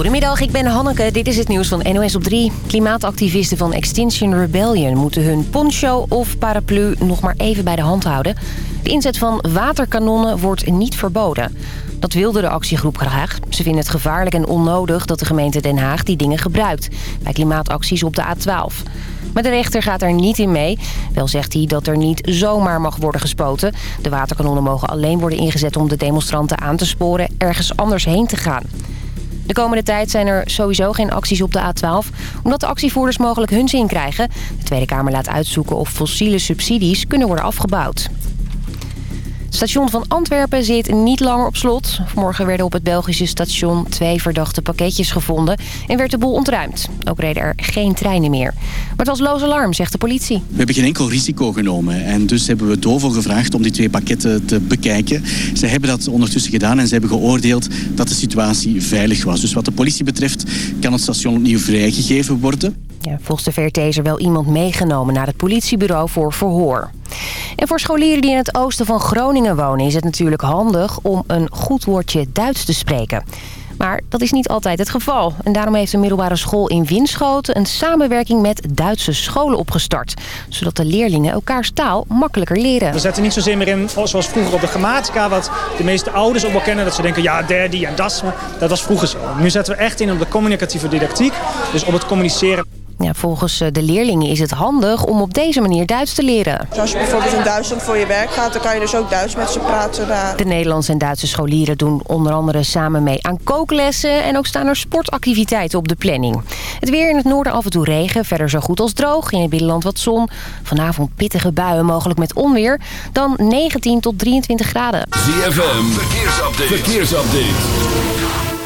Goedemiddag, ik ben Hanneke. Dit is het nieuws van NOS op 3. Klimaatactivisten van Extinction Rebellion moeten hun poncho of paraplu nog maar even bij de hand houden. De inzet van waterkanonnen wordt niet verboden. Dat wilde de actiegroep graag. Ze vinden het gevaarlijk en onnodig dat de gemeente Den Haag die dingen gebruikt... bij klimaatacties op de A12. Maar de rechter gaat er niet in mee. Wel zegt hij dat er niet zomaar mag worden gespoten. De waterkanonnen mogen alleen worden ingezet om de demonstranten aan te sporen... ergens anders heen te gaan. De komende tijd zijn er sowieso geen acties op de A12... omdat de actievoerders mogelijk hun zin krijgen. De Tweede Kamer laat uitzoeken of fossiele subsidies kunnen worden afgebouwd. Het station van Antwerpen zit niet langer op slot. Vanmorgen werden op het Belgische station twee verdachte pakketjes gevonden... en werd de boel ontruimd. Ook reden er geen treinen meer. Maar het was loos alarm, zegt de politie. We hebben geen enkel risico genomen. En dus hebben we Dovo gevraagd om die twee pakketten te bekijken. Ze hebben dat ondertussen gedaan en ze hebben geoordeeld dat de situatie veilig was. Dus wat de politie betreft kan het station opnieuw vrijgegeven worden. Ja, volgens de VRT is er wel iemand meegenomen naar het politiebureau voor verhoor. En voor scholieren die in het oosten van Groningen wonen... is het natuurlijk handig om een goed woordje Duits te spreken. Maar dat is niet altijd het geval. En daarom heeft de middelbare school in Winschoten... een samenwerking met Duitse scholen opgestart. Zodat de leerlingen elkaars taal makkelijker leren. We zetten niet zozeer meer in zoals vroeger op de grammatica... wat de meeste ouders ook wel kennen. Dat ze denken, ja, der, die en das. Dat was vroeger zo. Nu zetten we echt in op de communicatieve didactiek. Dus op het communiceren. Ja, volgens eh, de leerlingen is het handig om op deze manier Duits te leren. Als je bijvoorbeeld in Duitsland voor je werk gaat, dan kan je dus ook Duits met ze praten daar. De Nederlandse en Duitse scholieren doen onder andere samen mee aan kooklessen... en ook staan er sportactiviteiten op de planning. Het weer in het noorden af en toe regen, verder zo goed als droog. In het binnenland wat zon. Vanavond pittige buien, mogelijk met onweer. Dan 19 tot 23 graden. ZFM, verkeersupdate. verkeersupdate.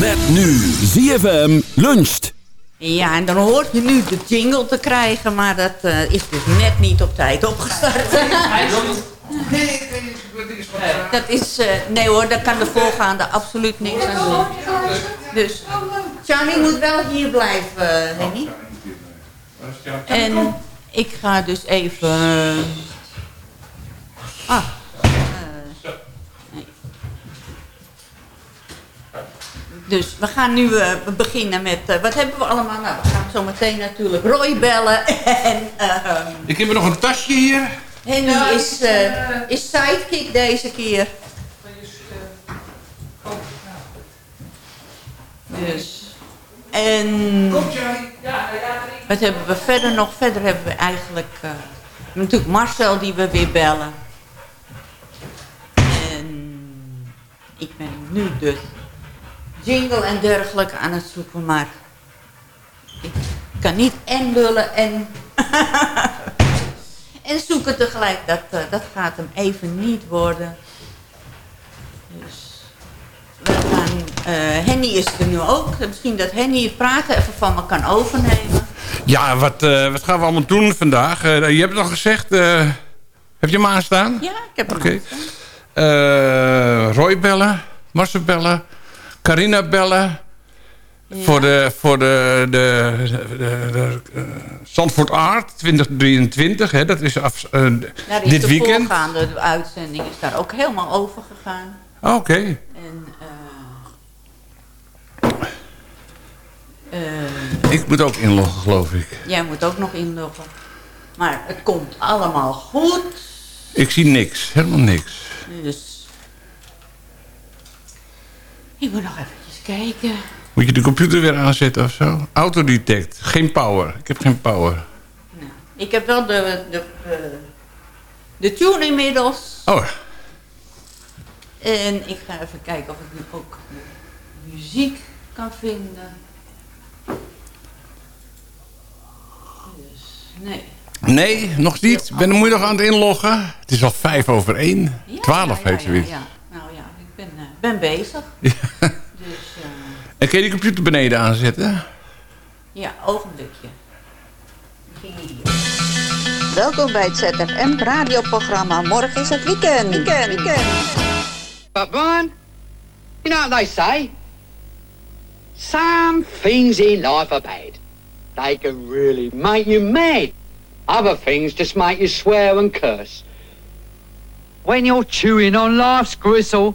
Met nu ZFM luncht. Ja, en dan hoort je nu de jingle te krijgen, maar dat uh, is dus net niet op tijd opgestart. dat is, uh, nee hoor, daar kan de voorgaande absoluut niks aan doen. Dus, Charlie moet wel hier blijven, Henny. En ik ga dus even... ah. Dus we gaan nu uh, beginnen met... Uh, wat hebben we allemaal? Nou, we gaan zo meteen natuurlijk Roy bellen. en, uh, ik heb er nog een tasje hier. Henny ja, is, is sidekick deze keer. Dus... En wat hebben we verder nog? Verder hebben we eigenlijk uh, natuurlijk Marcel die we weer bellen. En ik ben nu de jingle en dergelijke aan het zoeken, maar ik kan niet en lullen en, en zoeken tegelijk. Dat, uh, dat gaat hem even niet worden. Dus we gaan, uh, Henny is er nu ook. Misschien dat Henny het praten even van me kan overnemen. Ja, wat, uh, wat gaan we allemaal doen vandaag? Je hebt het al gezegd. heb je hem aanstaan? Ja, ik heb hem okay. Roy bellen. Marcel bellen. Carina bellen. Ja. Voor de, voor de, de, de, de, de Zandvoort Aard 2023. Hè, dat is, af, daar is dit de weekend. De voorgaande uitzending is daar ook helemaal over gegaan. Oké. Okay. En, uh, ik moet ook inloggen, geloof ik. Jij moet ook nog inloggen. Maar het komt allemaal goed. Ik zie niks. Helemaal niks. Dus... Ik moet nog eventjes kijken. Moet je de computer weer aanzetten of zo? Autodetect, geen power. Ik heb geen power. Ik heb wel de, de, eh, de tune inmiddels. Oh, En ik ga even kijken of ik nu ook muziek kan vinden. Dus, nee. nee, nog niet. Ik ben moet je nog aan het inloggen. Het is al vijf over één. Ja, Twaalf ja, heeft ja, Nou ja, ik ben, eh, ben bezig. Ja. Dus eh, En kun je die computer beneden aanzetten? ja, ogenblikje. Welkom bij het ZFM radioprogramma. Morgen is het weekend. Weekend, weekend. But Brian, you know what they say? Some things in life are bad. They can really make you mad. Other things just make you swear and curse. When you're chewing on life's gristle,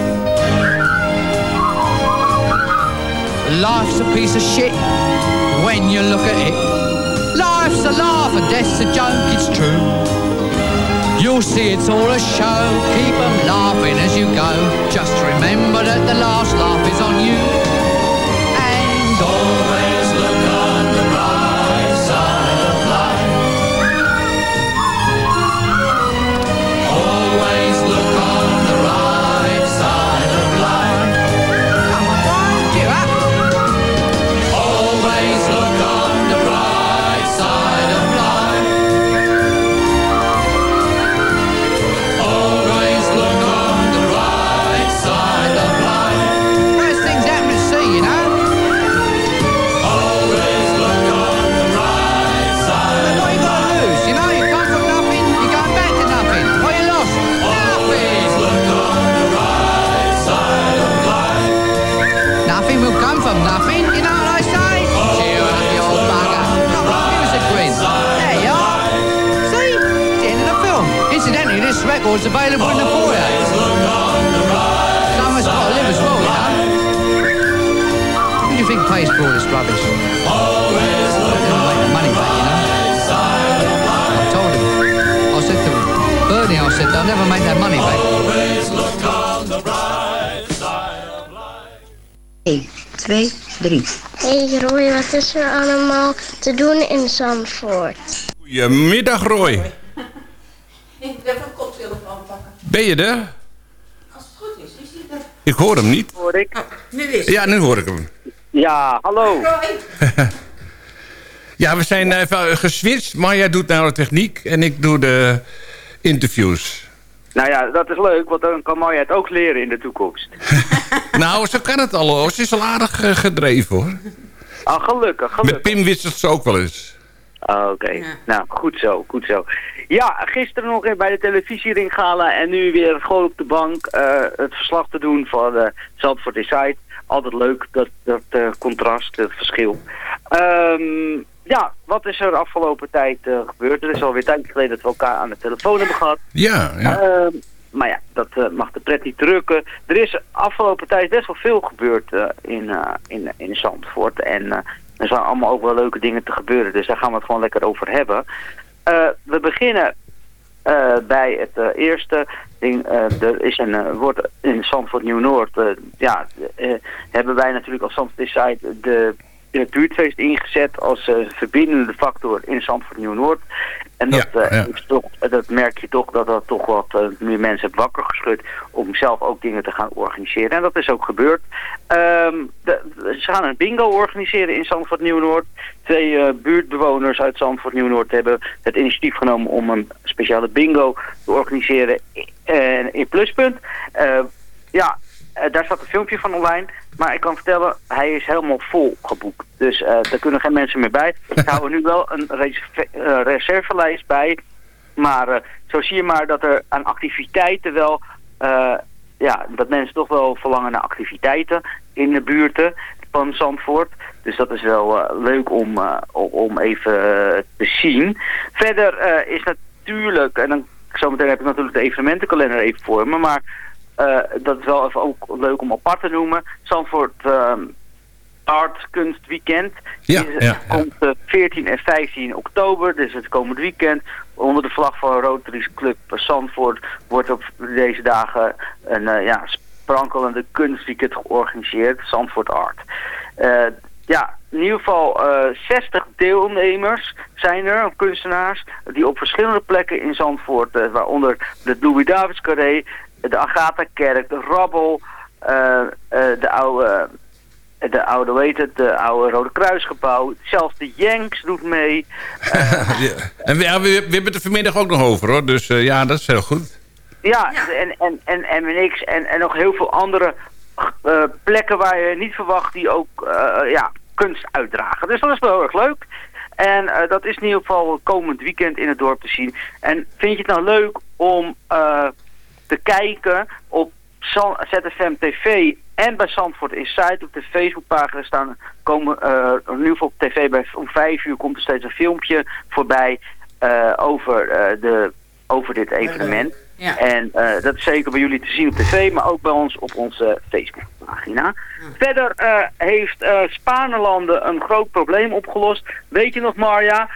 Life's a piece of shit when you look at it. Life's a laugh and death's a joke, it's true. You'll see it's all a show, keep 'em Zandvoort? Goedemiddag, Roy. Ik moet even een koptelefoon pakken. Ben je er? Als het goed is, is hij er. Ik hoor hem niet. Hoor ik? Nu is Ja, nu hoor ik hem. Ja, hallo. Roy, Ja, we zijn even geswitcht. Marja doet nou de techniek en ik doe de interviews. Nou ja, dat is leuk, want dan kan Marja het ook leren in de toekomst. Nou, zo kan het al hoor. Ze is al aardig eh, gedreven hoor. Ah, gelukkig, Met gelukkig. Pim wisselt ze ook wel eens. Ah, Oké, nou, goed zo, goed zo. Ja, gisteren nog even bij de televisiering gala en nu weer gewoon op de bank eh, het verslag te doen van uh, Zandvoort Inside. Altijd leuk, dat, dat eh, contrast, het verschil. Ehm, ja, wat is er afgelopen tijd eh, gebeurd? Er is alweer tijd geleden dat we elkaar aan de telefoon hebben gehad. Ja, ja. Ehm, maar ja, dat eh, mag de pret niet drukken. Er is afgelopen tijd best wel veel gebeurd eh, in, eh, in, in Zandvoort. En eh, er zijn allemaal ook wel leuke dingen te gebeuren. Dus daar gaan we het gewoon lekker over hebben. Eh, we beginnen eh, bij het eh, eerste ding, er is een, wordt in Zandvoort Nieuw-Noord, ja, hebben wij natuurlijk als Zandvoort Inside de, het buurtfeest ingezet als eh, verbindende factor in Zandvoort Nieuw-Noord. En dat, eh, is toch, dat merk je toch dat dat toch wat eh, meer mensen hebben wakker geschud om zelf ook dingen te gaan organiseren. En dat is ook gebeurd. Ehm, de- ze gaan een bingo organiseren in Zandvoort Nieuw-Noord. Twee eh, buurtbewoners uit Zandvoort Nieuw-Noord hebben het initiatief genomen om een speciale bingo te organiseren in, in Pluspunt. Eh, ja, eh, daar staat een filmpje van online. Maar ik kan vertellen, hij is helemaal vol geboekt. Dus eh daar kunnen geen mensen meer bij. Ik hou er nu wel een reserve- eh, reservelijst bij. Maar eh, zo zie je maar dat er aan activiteiten wel... eh, ja, dat mensen toch wel verlangen naar activiteiten in de buurten van Zandvoort. Dus dat is wel eh, leuk om, eh, om even eh, te zien. Verder eh, is natuurlijk, en dan zometeen heb ik natuurlijk de evenementenkalender even voor me, maar eh, dat is wel even ook leuk om apart te noemen. Zandvoort ehm, Art Kunst Weekend. Ja, komt eh, 14 en 15 oktober, dus het komende weekend. Onder de vlag van Rotary Club Zandvoort wordt op deze dagen een eh, ja, sprankelende kunstweekend georganiseerd. Zandvoort Art. Eh, ja, in ieder geval eh 60 deelnemers zijn er, kunstenaars, die op verschillende plekken in Zandvoort, eh, waaronder de Louis Davids Carré, de Agatha-kerk, de Rabbel, eh, eh, de oude, de oude, weet het, de oude Rode Kruisgebouw, zelfs de Yanks doet mee. Ja. En we, ja, we, we hebben het er vanmiddag ook nog over hoor. Dus eh, ja, dat is heel goed. Ja, en, en, en MNX en, en nog heel veel andere eh, plekken waar je niet verwacht die ook eh, ja, kunst uitdragen. Dus dat is wel heel erg leuk. En eh, dat is in ieder geval komend weekend in het dorp te zien. En vind je het nou leuk om eh, te kijken op ZFM TV en bij Zandvoort Insight op de Facebookpagina staan komen eh, in ieder geval op tv bij om vijf uur komt er steeds een filmpje voorbij eh, over, eh, de, over dit evenement. Ja. En eh, dat is zeker bij jullie te zien op tv, maar ook bij ons op onze Facebookpagina. Verder eh, heeft eh Spanelanden een groot probleem opgelost. Weet je nog, Marja?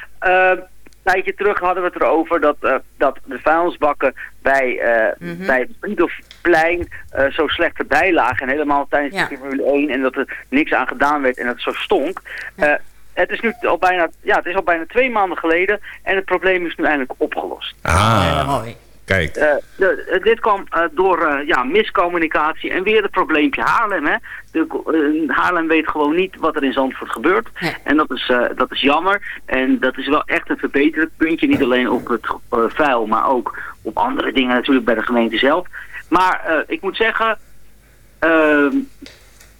Een tijdje terug hadden we het erover dat, eh, dat de vuilnisbakken bij, eh Mhm. bij het Friedhofplein eh, zo slecht erbij lagen. En helemaal tijdens Ja. de Formule 1 en dat er niks aan gedaan werd en het zo stonk. Eh, het is nu al bijna, ja, het is al bijna twee maanden geleden en het probleem is nu eindelijk opgelost. Ah, mooi. Kijk. Eh, de- eh, dit kwam eh, door eh, ja, miscommunicatie en weer het probleempje Haarlem. Hè. De, eh, Haarlem weet gewoon niet wat er in Zandvoort gebeurt. En dat is, eh, dat is jammer. En dat is wel echt een verbeterpuntje. Niet alleen op het eh, vuil, maar ook op andere dingen natuurlijk bij de gemeente zelf. Maar eh, ik moet zeggen, ehm,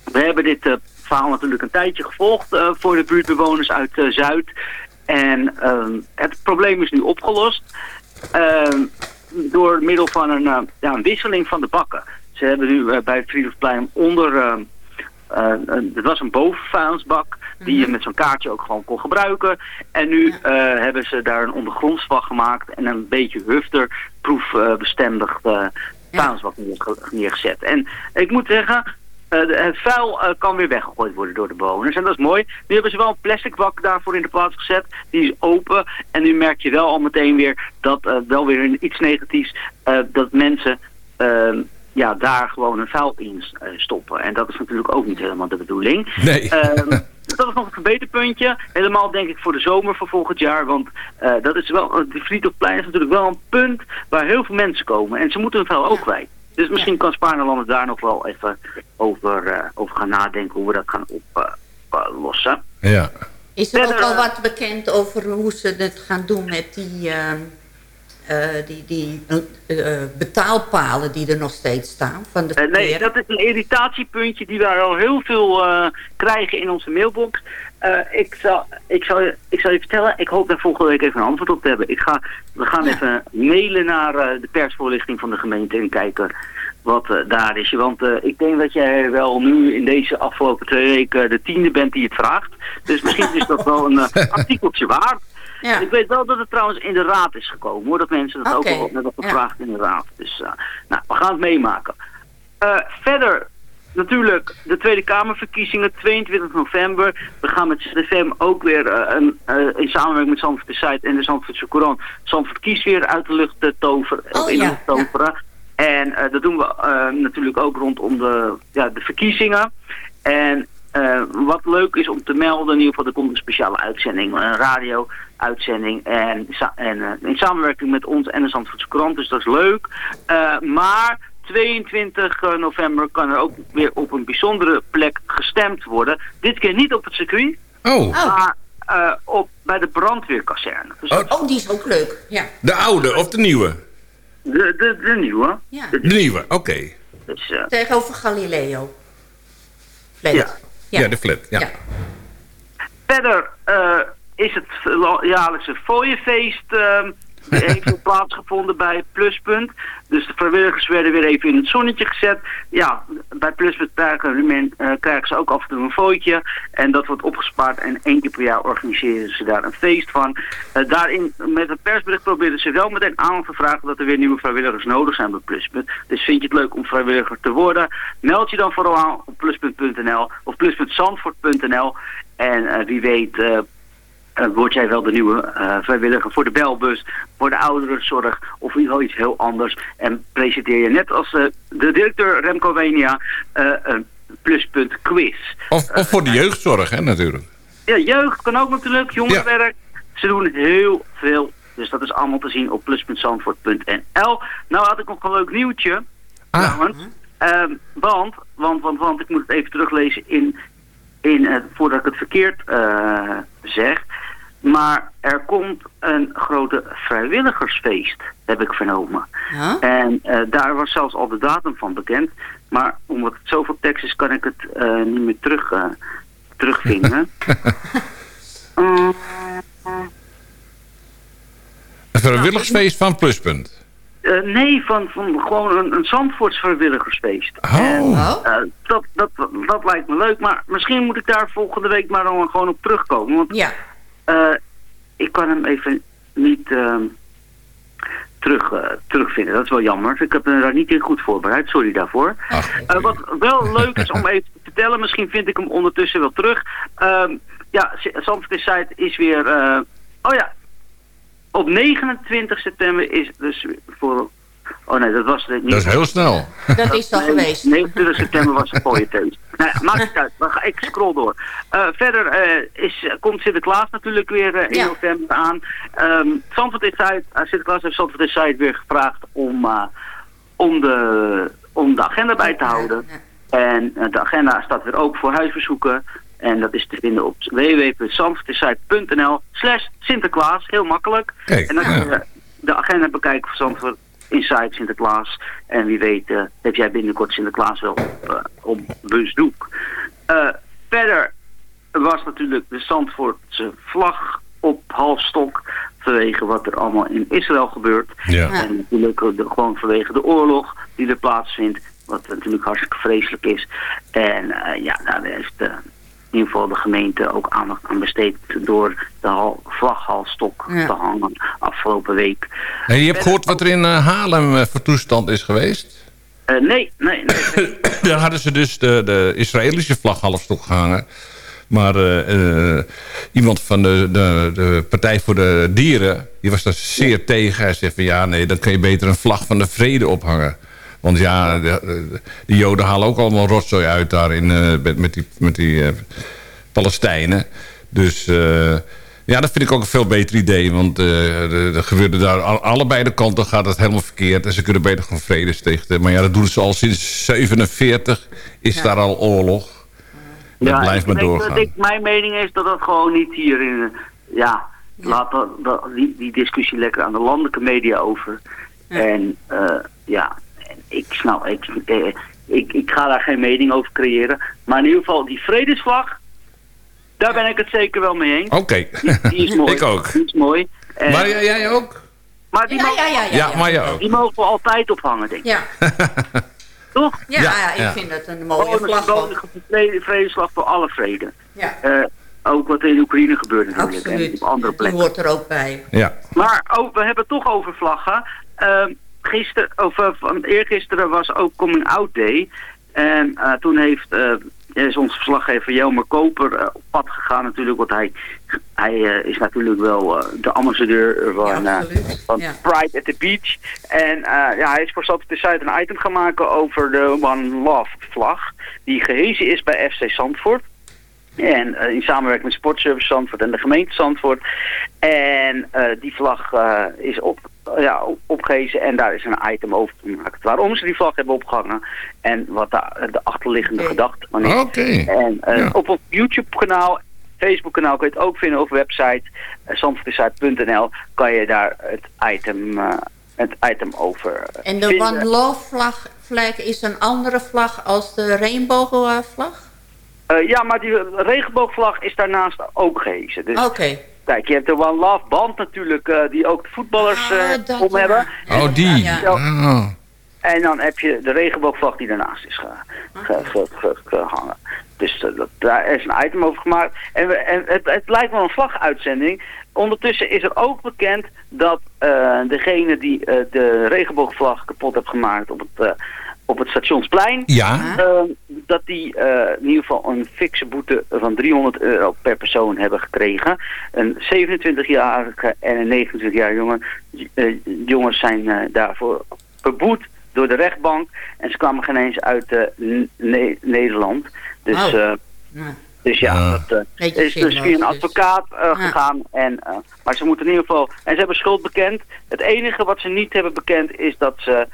we hebben dit eh, verhaal natuurlijk een tijdje gevolgd eh, voor de buurtbewoners uit eh, Zuid. En ehm, het probleem is nu opgelost. Door middel van een, eh, ja, een wisseling van de bakken. Ze hebben nu eh, bij het Friedhofplein onder... eh, een- het was een bovenvuilnisbak die je met zo'n kaartje ook gewoon kon gebruiken. En nu hebben ze daar een ondergronds van gemaakt en een beetje hufter proefbestendig vuilnisbak neerge- neergezet. En ik moet zeggen, het vuil eh, kan weer weggegooid worden door de bewoners. En dat is mooi. Nu hebben ze wel een plastic bak daarvoor in de plaats gezet. Die is open. En nu merk je wel al meteen weer dat eh, wel weer iets negatiefs. eh, dat mensen eh, ja, daar gewoon een vuil in eh, stoppen. En dat is natuurlijk ook niet helemaal de bedoeling. Nee. Ehm, dat is nog een verbeterpuntje. Helemaal denk ik voor de zomer van volgend jaar. Want eh, dat is wel, de Friedhofplein is natuurlijk wel een punt waar heel veel mensen komen. En ze moeten hun vuil ook kwijt. Dus misschien kan Spaarnelanden daar nog wel even over, eh, over gaan nadenken hoe we dat gaan oplossen. Ja. Is er ook al eh, wat bekend over hoe ze het gaan doen met die, ehm, eh, die, die eh, eh, betaalpalen die er nog steeds staan? Van de Eh, nee, dat is een irritatiepuntje die we al heel veel eh, krijgen in onze mailbox. Eh, ik, zal, ik, zal, ik zal je vertellen, ik hoop daar volgende week even een antwoord op te hebben. Ik ga, we gaan even mailen naar eh, de persvoorlichting van de gemeente en kijken wat eh, daar is. Want ik denk dat jij wel nu in deze afgelopen twee weken de tiende bent die het vraagt. Dus misschien is dat wel een artikeltje waard. Ik weet wel dat het trouwens in de raad is gekomen hoor. Dat mensen dat ook al net ja. gevraagd in de raad. Dus nou, we gaan het meemaken. Verder natuurlijk de Tweede Kamerverkiezingen, 22 november. We gaan met ZFM ook weer eh, een, eh, in samenwerking met Zandvoort de Site en de Zandvoortse Courant... Zandvoort kies weer uit de lucht te toveren. Oh, in toveren. En eh, dat doen we natuurlijk ook rondom de, ja, de verkiezingen. En wat leuk is om te melden, in ieder geval, er komt een speciale uitzending, een radio-uitzending. En, sa- en eh, in samenwerking met ons en de Zandvoortse Krant, dus dat is leuk. Maar 22 november kan er ook weer op een bijzondere plek gestemd worden. Dit keer niet op het circuit, Oh, maar eh, op, bij de brandweerkazerne. Dus Oh, die is ook leuk. Ja. de oude of de nieuwe? de, de, de nieuwe. Ja. De nieuwe, oké. Dus, eh, Tegenover Galileo. Flat. Ja. Ja. de flat. Ja. Ja. Verder eh, is het jaarlijkse fooienfeest ehm heeft plaatsgevonden bij Pluspunt. Dus de vrijwilligers werden weer even in het zonnetje gezet. Ja, bij Pluspunt krijgen, eh, ze ook af en toe een fooitje. En dat wordt opgespaard en één keer per jaar organiseren ze daar een feest van. Eh, daarin, met het persbericht proberen ze wel meteen aan te vragen dat er weer nieuwe vrijwilligers nodig zijn bij Pluspunt. Dus vind je het leuk om vrijwilliger te worden? Meld je dan vooral aan op pluspunt.nl of pluspuntzandvoort.nl. En eh, wie weet word jij wel de nieuwe eh, vrijwilliger voor de belbus, voor de ouderenzorg of in ieder geval iets heel anders. En presenteer je net als eh, de directeur Remco Wenia eh, een pluspunt quiz. Of, of voor de jeugdzorg, hè, natuurlijk. Ja, jeugd kan ook natuurlijk, jongerenwerk. Ze doen heel veel. Dus dat is allemaal te zien op plus.zandvoort.nl. Nou had ik nog een leuk nieuwtje. trouwens. Ehm, want, want, want, want, ik moet het even teruglezen in, in, eh, voordat ik het verkeerd eh, zeg. Maar er komt een grote vrijwilligersfeest, heb ik vernomen. En eh, daar was zelfs al de datum van bekend. Maar omdat het zoveel tekst is, kan ik het eh, niet meer terug, eh, terugvinden. Een vrijwilligersfeest van Pluspunt. eh, nee, van, van gewoon een, een Zandvoorts vrijwilligersfeest. Oh. Eh, dat, dat, dat lijkt me leuk, maar misschien moet ik daar volgende week maar dan gewoon op terugkomen. Want Ja. Eh, ik kan hem even niet ehm, terug, eh, terugvinden. Dat is wel jammer. Ik heb me daar niet in goed voorbereid. Sorry daarvoor. Eh, wat wel leuk is om even te vertellen, misschien vind ik hem ondertussen wel terug. Ehm, ja, Zandvoort is site is weer... oh ja, op 29 september is dus voor... Oh nee, dat was het niet. Dat is heel snel. Dat is al Nee, geweest. 29 september was het voor je thuis. Nou ja, maakt het uit. Ik scroll door. Eh, verder eh, is, komt Sinterklaas natuurlijk weer eh, in Ja. november aan. Ehm Zandvoort is uit, Sinterklaas heeft Zandvoort is uit weer gevraagd om, eh, om, de, om de agenda bij te houden. En de agenda staat weer open voor huisbezoeken. En dat is te vinden op www.zandvoortisite.nl slash Sinterklaas. Heel makkelijk. Kijk, en dan kun ja. je de agenda bekijken van Zandvoort Inside Sinterklaas. En wie weet eh, heb jij binnenkort Sinterklaas wel op, eh, op busdoek. Eh, verder was natuurlijk de Zandvoortse vlag op halfstok. Vanwege wat er allemaal in Israël gebeurt. Ja. En natuurlijk de- gewoon vanwege de oorlog die er plaatsvindt. Wat natuurlijk hartstikke vreselijk is. En ja, nou, daar heeft in ieder geval de gemeente ook aandacht aan besteed door de hal, vlaghalstok Ja. te hangen afgelopen week. En je hebt gehoord wat er in eh, Haarlem eh, voor toestand is geweest? Eh, nee, nee, nee. Daar hadden ze dus de, de Israëlische vlag halfstok gehangen. Maar eh, eh, iemand van de, de, de Partij voor de Dieren... die was daar zeer tegen. Hij zei van ja, nee, dan kun je beter een vlag van de vrede ophangen. Want ja, de, de, de Joden halen ook allemaal rotzooi uit daar in, eh, met, met die, met die eh, Palestijnen. Dus eh, ja, dat vind ik ook een veel beter idee. Want eh, er gebeurde daar aan allebei de kanten gaat het helemaal verkeerd. En ze kunnen beter gewoon vrede stichten. Maar ja, dat doen ze al sinds 47 is daar al oorlog. Dat blijft ik maar doorgaan. Dat ik, mijn mening is dat dat gewoon niet hier in... Ja, laat dat, dat- die, die discussie lekker aan de landelijke media over. En eh, ja, ik snap... Ik, eh, ik, ik ga daar geen mening over creëren. Maar in ieder geval, die vredesvlag... Daar ben ik het zeker wel mee eens. Oké, Die, die is mooi. ik ook. Die is mooi. En- Maar jij, jij ook? maar die, Ja, mogen, ja, ja, ja. Ja, maar jij ook. die mogen we altijd ophangen, denk ik. Ja, Toch? ja, Ja, ja, ik ja. vind het een mooie een vlag. vrede- vredesvlag voor alle vrede. Ja, Eh, ook wat in Oekraïne gebeurt natuurlijk. En absoluut. op andere Die plekken. hoort er ook bij. Ja. Maar ook, we hebben het toch over vlaggen. Ehm gisteren, of van eergisteren was ook Coming Out Day. En eh, toen heeft, eh, is onze verslaggever Jelmer Koper eh, op pad gegaan natuurlijk. Want hij, hij eh, is natuurlijk wel eh, de ambassadeur van, eh, van Pride at the Beach. En eh, ja, hij is voor Zandvoort de Zuid een item gaan maken over de One Love vlag. Die gehezen is bij FC Zandvoort. En eh, in samenwerking met Sportservice Zandvoort en de gemeente Zandvoort. En eh, die vlag eh, is op, ja, op- opgehezen en daar is een item over gemaakt. Waarom ze die vlag hebben opgehangen en wat daar de achterliggende gedachte van is. Oké. En eh, op ons YouTube kanaal, Facebook kanaal kun je het ook vinden of website uh, kan je daar het item, eh, het item over En de vinden. One Love vlag, vlag is een andere vlag als de regenboogvlag? Eh, ja, maar die regenboogvlag is daarnaast ook gehezen. Dus Oké. Kijk, je hebt de One Love band natuurlijk, eh, die ook de voetballers Ah, eh om hebben. Oh, die. Ja. Oh. En dan heb je de regenboogvlag die daarnaast is ge- gehangen. Dus eh, dat, daar is een item over gemaakt. En, we, en het, het lijkt wel een vlaguitzending. Ondertussen is er ook bekend dat eh, degene die eh, de regenboogvlag kapot heeft gemaakt op het, eh, op het stationsplein... Ja. eh, dat die eh, in ieder geval een fikse boete van 300 euro per persoon hebben gekregen. Een 27-jarige en een 29-jarige jongen. eh, jongens zijn eh, daarvoor beboet door de rechtbank. En ze kwamen geen eens uit eh, Ne- Nederland. Dus, Oh. eh, dus ja, dat is dus via een dus. advocaat gegaan. En, eh, maar ze moeten in ieder geval... En ze hebben schuld bekend. Het enige wat ze niet hebben bekend is dat ze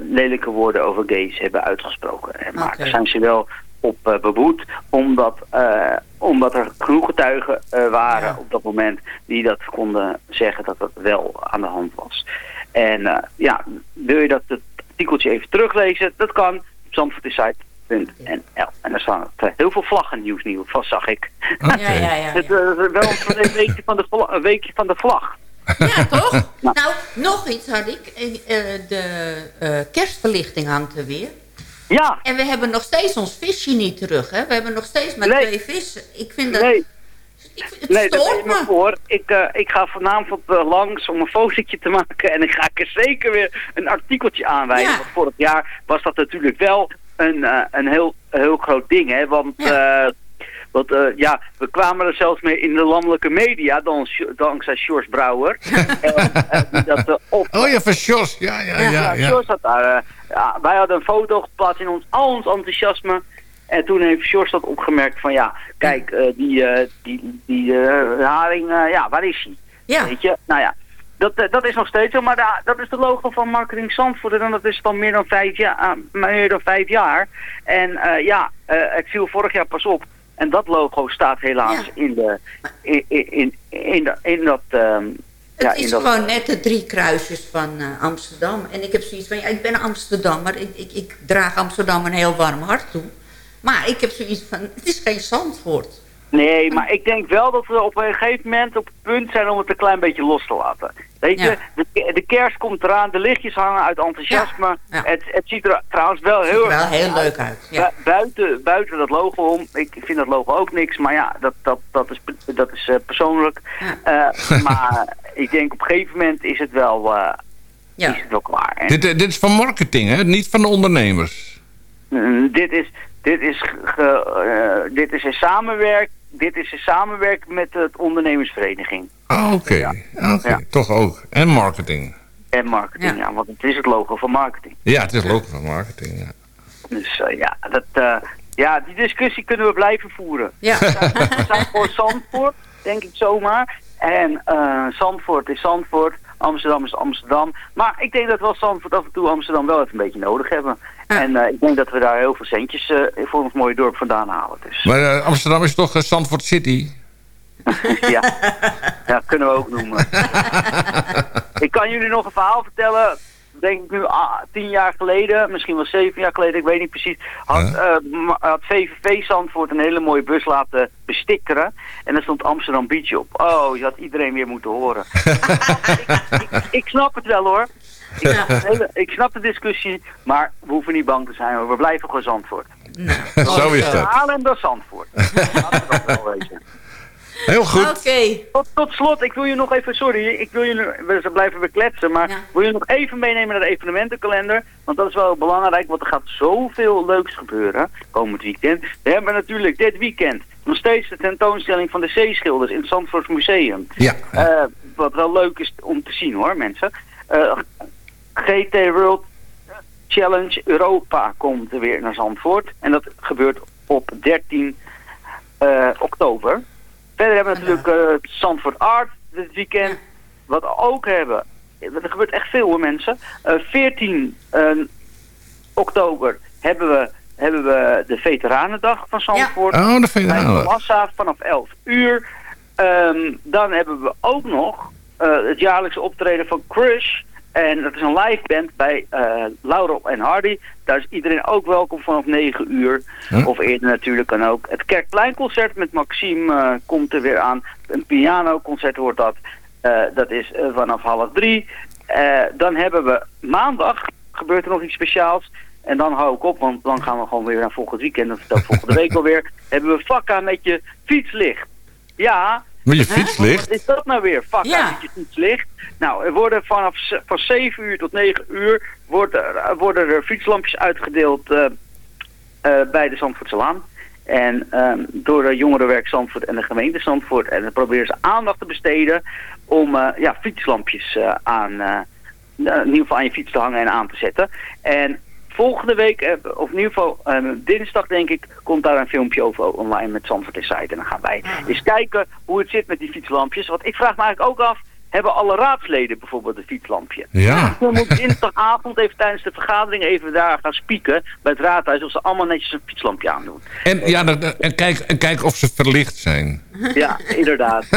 lelijke woorden over gays hebben uitgesproken. En, maar daar zijn ze wel op eh, beboet, omdat, eh, omdat er genoeg getuigen eh, waren op dat moment die dat konden zeggen dat het wel aan de hand was. En eh, ja, wil je dat het artikeltje even teruglezen? Dat kan op zandvoortdesite.nl. En daar staan eh, heel veel vlaggen nieuws nieuws, vast zag ik. Ja, ja, ja. Het is wel een, weekje van de. Een weekje van de vlag. Ja, toch? Nou, nog iets had ik. Eh, de eh, kerstverlichting hangt er weer. Ja. En we hebben nog steeds ons visje niet terug, hè? We hebben nog steeds maar Nee. twee vissen. Ik vind dat... Nee. Het nee, dat me voor. Ik, eh, ik ga vanavond eh, langs om een fotootje te maken. En dan ga ik er zeker weer een artikeltje aanwijzen. Want vorig jaar was dat natuurlijk wel een, eh, een heel, heel groot ding. Hè? Want, eh, want eh, ja, we kwamen er zelfs mee in de landelijke media. Dan, dankzij Sjors Brouwer. en, eh, dat, eh, op, Oh ja, van Jos. Ja, ja, ja. ja, ja. Had daar, ja, wij hadden een foto geplaatst in ons, al ons enthousiasme. En toen heeft Sjors dat opgemerkt van ja, kijk, die, eh, die, die haring, ja, waar is hij? Ja. Weet je, nou ja, dat, dat is nog steeds zo, maar da- dat is de logo van Marketing Zandvoort. En dat is dan meer dan vijf jaar. meer dan vijf jaar. En ja, het viel vorig jaar pas op. En dat logo staat helaas in, de, in, in, in, in, dat- in dat... ehm, ja, Het in is dat, gewoon net de drie kruisjes van eh, Amsterdam. En ik heb zoiets van, ja, ik ben Amsterdammer. Ik, ik, ik draag Amsterdam een heel warm hart toe. Maar ik heb zoiets van, het is geen Zandvoort. Nee, maar ik denk wel dat we op een gegeven moment op het punt zijn om het een klein beetje los te laten. Weet je, de, de kerst komt eraan, de lichtjes hangen uit enthousiasme. Het, het ziet er trouwens wel heel, wel heel leuk uit, Buiten, buiten dat logo om, ik vind dat logo ook niks, maar ja, dat, dat, dat is, dat is eh, persoonlijk. Eh, maar ik denk op een gegeven moment is het wel, eh, is het wel klaar. Dit, dit is van marketing, hè? Niet van de ondernemers. Mm, dit is, dit is, ge- eh, dit is een samenwerk, dit is een samenwerking met het ondernemersvereniging. Ah, Oké, Oké, Ja. toch ook. En marketing. En marketing, ja. want het is het logo van marketing. Ja, het is logo van marketing. Ja. Dus eh, ja, dat, eh, ja, die discussie kunnen we blijven voeren. Ja. We zijn, voor Zandvoort, denk ik zomaar. En eh, Zandvoort is Zandvoort, Amsterdam is Amsterdam. Maar ik denk dat we als Zandvoort af en toe Amsterdam wel even een beetje nodig hebben. En eh, ik denk dat we daar heel veel centjes eh, voor ons mooie dorp vandaan halen. Dus Maar eh, Amsterdam is toch Zandvoort City? ja. ja, kunnen we ook noemen. ik kan jullie nog een verhaal vertellen. Denk ik nu ah, tien jaar geleden, misschien wel zeven jaar geleden, ik weet niet precies. Had, eh, had VVV Zandvoort een hele mooie bus laten bestikkeren. En daar stond Amsterdam Beach op. Oh, je had iedereen weer moeten horen. ik, ik, ik snap het wel hoor. Ik, snap de hele- ik snap de discussie, maar we hoeven niet bang te zijn hoor. We blijven gewoon Zandvoort. Zo is dat. Haarlem door Zandvoort. Laten we dat wel weten. Heel goed. Oké. Tot, tot slot, ik wil je nog even, sorry, ik wil je, we ze blijven bekletsen, maar wil je nog even meenemen naar de evenementenkalender? Want dat is wel belangrijk, want er gaat zoveel leuks gebeuren komend weekend. We hebben natuurlijk dit weekend nog steeds de tentoonstelling van de zeeschilders in het Zandvoort Museum. Ja. Eh, wat wel leuk is om te zien hoor, mensen. Eh, GT World Challenge Europa komt er weer naar Zandvoort. En dat gebeurt op 13 eh, oktober. Verder hebben we natuurlijk uh, Zandvoort Art dit weekend. Wat we ook hebben, er gebeurt echt veel hoor mensen. Uh, 14 oktober hebben we, hebben we de Veteranendag van Zandvoort. Ja. Oh, de Veteranen. Bij Massa vanaf 11 uur. Um, dan hebben we ook nog uh, het jaarlijkse optreden van Crush. En dat is een live band bij uh, Laurel en Hardy. Daar is iedereen ook welkom vanaf 9 uur. Huh? Of eerder natuurlijk kan ook. Het Kerkpleinconcert met Maxime uh, komt er weer aan. Een pianoconcert wordt dat. Uh, dat is vanaf half drie. dan hebben we maandag, gebeurt er nog iets speciaals. En dan hou ik op, want dan gaan we gewoon weer naar volgend weekend. Of dat volgende week alweer. Hebben we vakka met je fietslicht. Ja, met je fietslicht? Wat is dat nou weer? Ja. met je fietslicht. Nou, er worden vanaf van 7 uur tot 9 uur worden, worden er fietslampjes uitgedeeld uh, uh, bij de Zandvoortse Laan. En um, door de jongerenwerk Zandvoort en de gemeente Zandvoort. En dan proberen ze aandacht te besteden om uh, ja, fietslampjes aan, in ieder geval aan je fiets te hangen en aan te zetten. En volgende week, of in ieder geval um, dinsdag denk ik, komt daar een filmpje over online met Zandvoort Insight. En dan gaan wij eens kijken hoe het zit met die fietslampjes. Want ik vraag me eigenlijk ook af, hebben alle raadsleden bijvoorbeeld een fietslampje? Ja. Dan moet dinsdagavond even tijdens de vergadering even daar gaan spieken bij het raadhuis of ze allemaal netjes een fietslampje aandoen. En, ja, en, kijk, en kijk of ze verlicht zijn. Ja, inderdaad.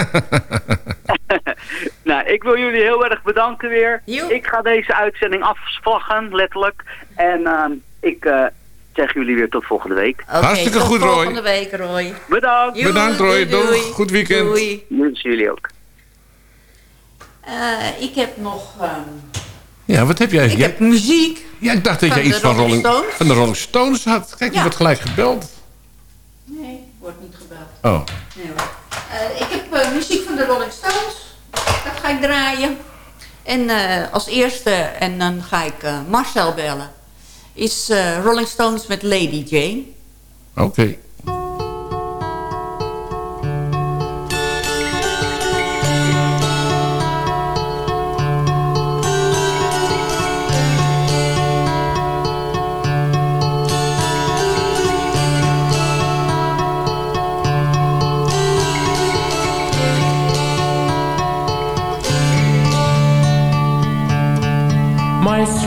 nou, ik wil jullie heel erg bedanken weer. Ik ga deze uitzending afvlaggen, letterlijk. En uh, ik uh, zeg jullie weer tot volgende week. Okay, Hartstikke goed, Roy. volgende week, Roy. Bedankt. Bedankt, Roy. Doei, doei. Doeg. Goed weekend. Doei. Wens jullie ook. Uh, ik heb nog... Um, ja, wat heb jij? Ik heb muziek. Ja, ik dacht dat jij iets van Rolling Stones. van de Rolling Stones had. Kijk, je wordt gelijk gebeld. Nee, wordt niet gebeld. Oh. Nee, hoor. Uh, ik heb uh, muziek van de Rolling Stones. Dat ga ik draaien. En als eerste, en dan ga ik Marcel bellen, is Rolling Stones met Lady Jane. Oké. Okay.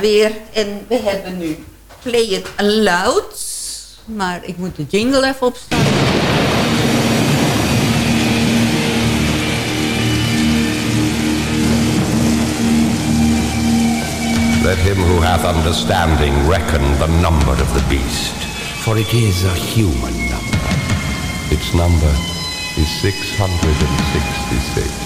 Daar we weer. En we hebben nu Play It Loud. Maar ik moet de jingle even opstaan. Let him who hath understanding reckon the number of the beast, for it is a human number. Its number is 666.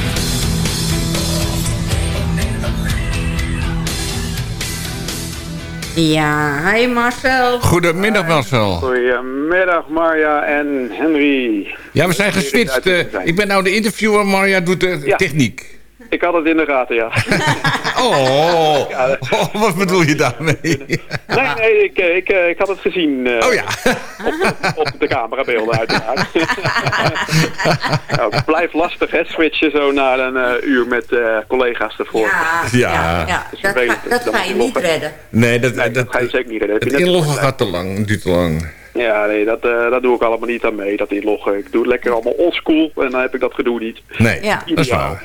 Ja, hi Marcel. Goedemiddag Marcel. Goedemiddag Marja en Henry. Ja, we zijn geswitcht. eh, ik ben nou de interviewer, Marja doet de techniek. Ik had het in de gaten, ja. Oh, oh, wat bedoel je daarmee? Nee, nee, ik, eh, ik, eh, ik had het gezien. eh, Oh ja. Op, op de camerabeelden uiteraard. nou, het blijft lastig, hè, switchen zo na een eh, uur met eh, collega's ervoor. Ja, ja, is Dat, ga, dat je niet redden. Nee, dat, dat, ga je zeker niet redden. Het inloggen gaat te lang, duurt te lang. Ja, nee, dat, eh, dat doe ik allemaal niet aan mee, dat inloggen. Ik doe het lekker allemaal oldschool en dan heb ik dat gedoe niet. Nee, Ja. dat is waar.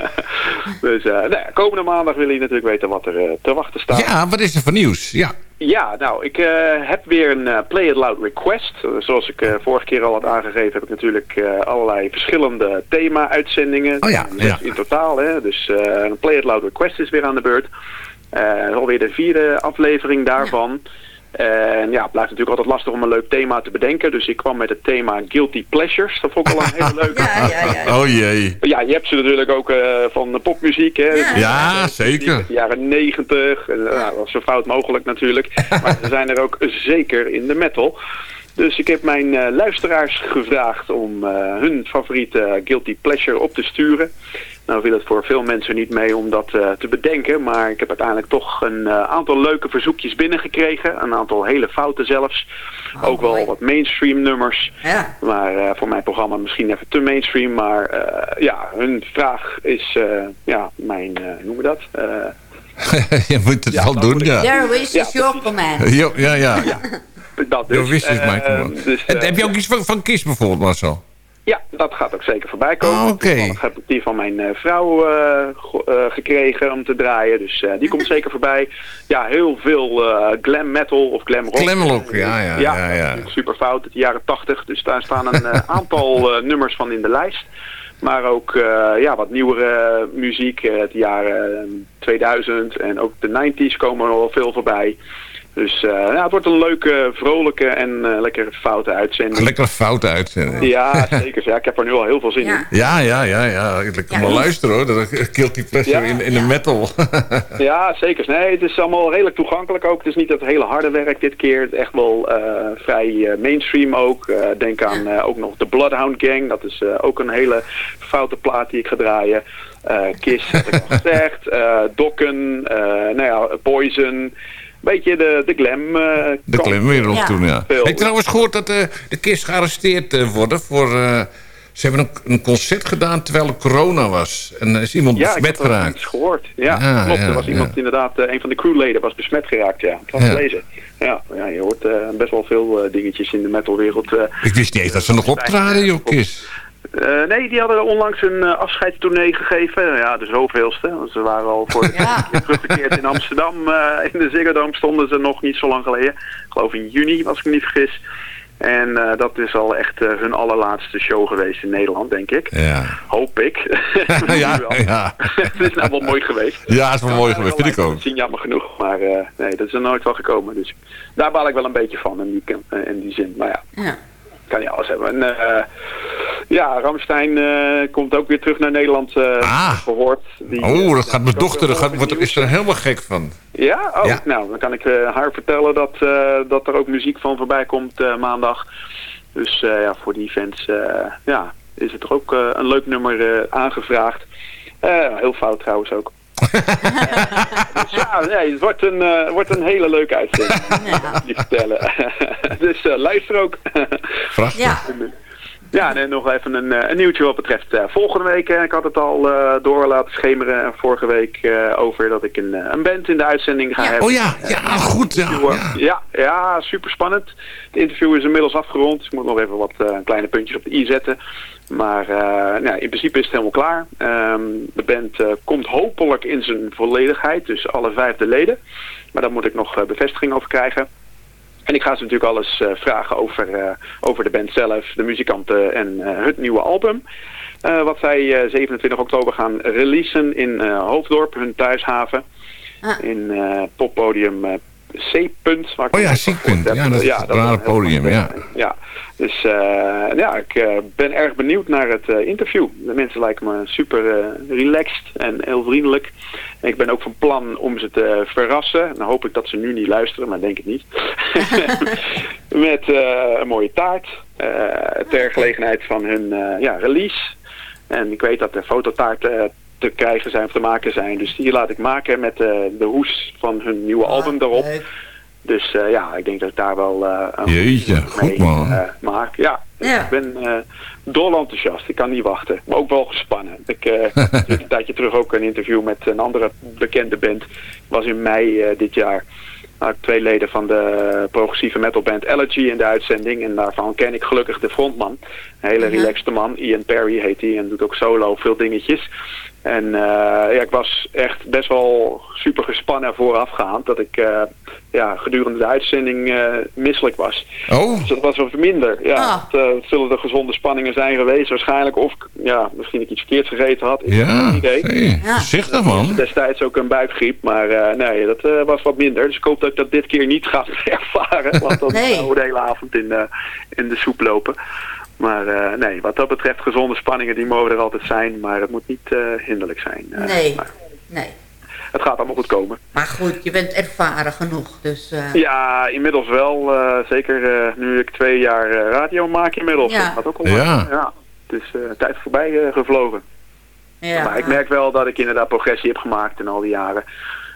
dus eh, nou komende maandag wil je natuurlijk weten wat er eh, te wachten staat. Ja, wat is er voor nieuws? Ja. Ja, nou, ik eh, heb weer een Play It Loud request. Zoals ik vorige keer al had aangegeven, heb ik natuurlijk eh, allerlei verschillende thema-uitzendingen. Oh ja, ja. In totaal, hè. Dus eh, een Play It Loud request is weer aan de beurt. Eh alweer de vierde aflevering daarvan. En ja, het blijft natuurlijk altijd lastig om een leuk thema te bedenken. Dus ik kwam met het thema Guilty Pleasures. Dat vond ik wel een hele leuke. Oh jee. Ja, je hebt ze natuurlijk ook eh, van de popmuziek. Hè? Ja, zeker. De jaren negentig. en, eh, Nou, zo fout mogelijk natuurlijk. maar ze zijn er ook zeker in de metal. Dus ik heb mijn eh, luisteraars gevraagd om eh, hun favoriete Guilty Pleasure op te sturen. Nou viel het voor veel mensen niet mee om dat eh, te bedenken. Maar ik heb uiteindelijk toch een eh, aantal leuke verzoekjes binnengekregen. Een aantal hele fouten zelfs. ook wel wat mainstream nummers. Ja. Maar eh, voor mijn programma misschien even te mainstream. Maar eh, ja, hun vraag is, eh, ja, mijn, eh, hoe noemen we dat? Eh, je moet het wel doen, ja. There wish is your command. Jo, ja, ja. dat dus. Your wish is my command. dus, En heb je ook iets van, van Kies bijvoorbeeld, Marcel? Ja, dat gaat ook zeker voorbij komen. Oh, oké. Toevallig heb ik die van mijn eh, vrouw eh, eh, gekregen om te draaien. Dus die komt zeker voorbij. Ja, heel veel glam metal of glam rock. Glam rock, ja, ja, ja, ja. Super fout, uit de jaren 80. Dus daar staan een aantal nummers van in de lijst. Maar ook ja, wat nieuwere muziek, het jaren 2000 en ook de 90s komen er wel veel voorbij. Dus eh, ja, het wordt een leuke, vrolijke en eh, lekkere foute uitzending. Lekker fout uitzending. Ja, zeker. Ja, ik heb er nu al heel veel zin in. Ja, ja, ja, ja. Ik kan wel luisteren hoor. Dat Guilty Pleasure Ja, in, in de metal. Ja, zeker. Nee, het is allemaal redelijk toegankelijk ook. Het is niet dat hele harde werk dit keer. Het is echt wel eh, vrij eh, mainstream ook. Eh, denk aan eh, ook nog de Bloodhound Gang. Dat is eh, ook een hele foute plaat die ik ga draaien. Eh, Kiss, heb ik al gezegd. Eh Dokken, eh, nou ja, Poison. Beetje de, de glam eh, De kant. klemwereld toen, ja. Veel. Ik heb trouwens gehoord dat eh, de Kiss gearresteerd eh, worden voor... eh, ze hebben een, een concert gedaan terwijl er corona was. En er is iemand Ja, ik besmet heb geraakt. iets gehoord. Ja, Ja, klopt. ja, er was ja. iemand inderdaad, een van de crewleden was besmet geraakt. Ja, ik had Ja. gelezen. Ja, ja, je hoort eh, best wel veel dingetjes in de metalwereld. eh, Ik wist niet eens dat ze nog optraden, joh, Kiss. Eh, nee, die hadden onlangs een uh, afscheidstournee gegeven. Ja, de zoveelste. Want Ze waren al voor Ja. keer teruggekeerd in Amsterdam. Eh, in de Ziggo Dome stonden ze nog niet zo lang geleden. Ik geloof in juni, als ik me niet vergis. En eh, dat is al echt hun allerlaatste show geweest in Nederland, denk ik. Ja. Hoop ik. ja, ja. het is nou wel mooi geweest. Ja, het is wel mooi geweest, vind ik ook. Zien jammer genoeg, maar eh, nee, dat is er nooit wel gekomen. Dus daar baal ik wel een beetje van in die, in die zin. Maar ja, Ja. Kan niet alles hebben. En, eh, ja, Ramstein eh, komt ook weer terug naar Nederland eh gehoord. Die, Oh, dat gaat mijn dochter, dat gaat, wordt, is er helemaal gek van. ja? Oh, Ja. nou, dan kan ik haar vertellen dat, dat er ook muziek van voorbij komt maandag. Dus ja, voor die fans ja, is het toch ook een leuk nummer aangevraagd. Heel fout trouwens ook. Dus ja, nee, het wordt een, eh, wordt een hele leuke uitzending. Die vertellen. dus eh, luister ook. Prachtig. Ja. Ja, en nog even een, eh, een nieuwtje wat betreft eh, volgende week. eh, ik had het al eh, door laten schemeren vorige week eh, over dat ik een, een band in de uitzending ga hebben. Oh ja, ja, goed. Ja, ja. Ja, ja, super spannend. Het interview is inmiddels afgerond. Ik moet nog even wat eh, kleine puntjes op de i zetten. Maar eh, nou, in principe is het helemaal klaar. Ehm, de band eh, komt hopelijk in zijn volledigheid, dus alle vijfde leden. Maar daar moet ik nog eh, bevestiging over krijgen. En ik ga ze natuurlijk alles vragen over, over de band zelf, de muzikanten en het nieuwe album. Wat zij eh, 27 oktober gaan releasen in Hoofddorp, hun thuishaven. In eh, poppodium C. Punt. waar ik Oh ja, heb. Ja, dat is Ja, het dat podium, ja. ja, dus eh, ja, ik eh, ben erg benieuwd naar het eh, interview. De mensen lijken me super relaxed en heel vriendelijk. En ik ben ook van plan om ze te verrassen. Dan hoop ik dat ze nu niet luisteren, maar denk ik niet. Met een mooie taart. ter gelegenheid van hun ja, release. En ik weet dat er fototaarten te krijgen zijn of te maken zijn. Dus die laat ik maken met eh, de hoes van hun nieuwe album erop. Dus eh, ja, ik denk dat ik daar wel eh een Jeetje, mee, goed man. maak. Ja, Ja. ik ben eh dol enthousiast. Ik kan niet wachten. Maar ook wel gespannen. Ik eh natuurlijk een tijdje terug ook een interview met een andere bekende band. was in mei eh, dit jaar. Had ik twee leden van de progressieve metalband Elegy in de uitzending. En daarvan ken ik gelukkig de frontman. Een hele relaxte man. Ian Perry heet hij. En doet ook solo veel dingetjes. En eh, ja, ik was echt best wel super gespannen voorafgaand. Dat ik eh, ja, gedurende de uitzending eh, misselijk was. Oh. Dus dat was wat minder. Ja, Ah. het, eh, het zullen de gezonde spanningen zijn geweest waarschijnlijk. Of ja, misschien ik iets verkeerds gegeten had. Ik heb Ja, geen idee. hey, voorzichtig man. Destijds ook een buikgriep, maar eh, nee, dat eh, was wat minder. Dus ik hoop dat ik dat dit keer niet ga ervaren. Want dan Nee. zou de hele avond in in de soep lopen. Maar eh, nee, wat dat betreft gezonde spanningen die mogen er altijd zijn. Maar het moet niet eh, hinderlijk zijn. Eh, Nee, maar nee. het gaat allemaal goed komen. Maar goed, je bent ervaren genoeg, dus... eh, Ja, inmiddels wel. eh, zeker eh, nu ik twee jaar eh, radio maak inmiddels. Ja. Dat gaat ook al Ja. ja. Het is tijd voorbij eh, gevlogen. ja. Maar ik merk wel dat ik inderdaad progressie heb gemaakt in al die jaren.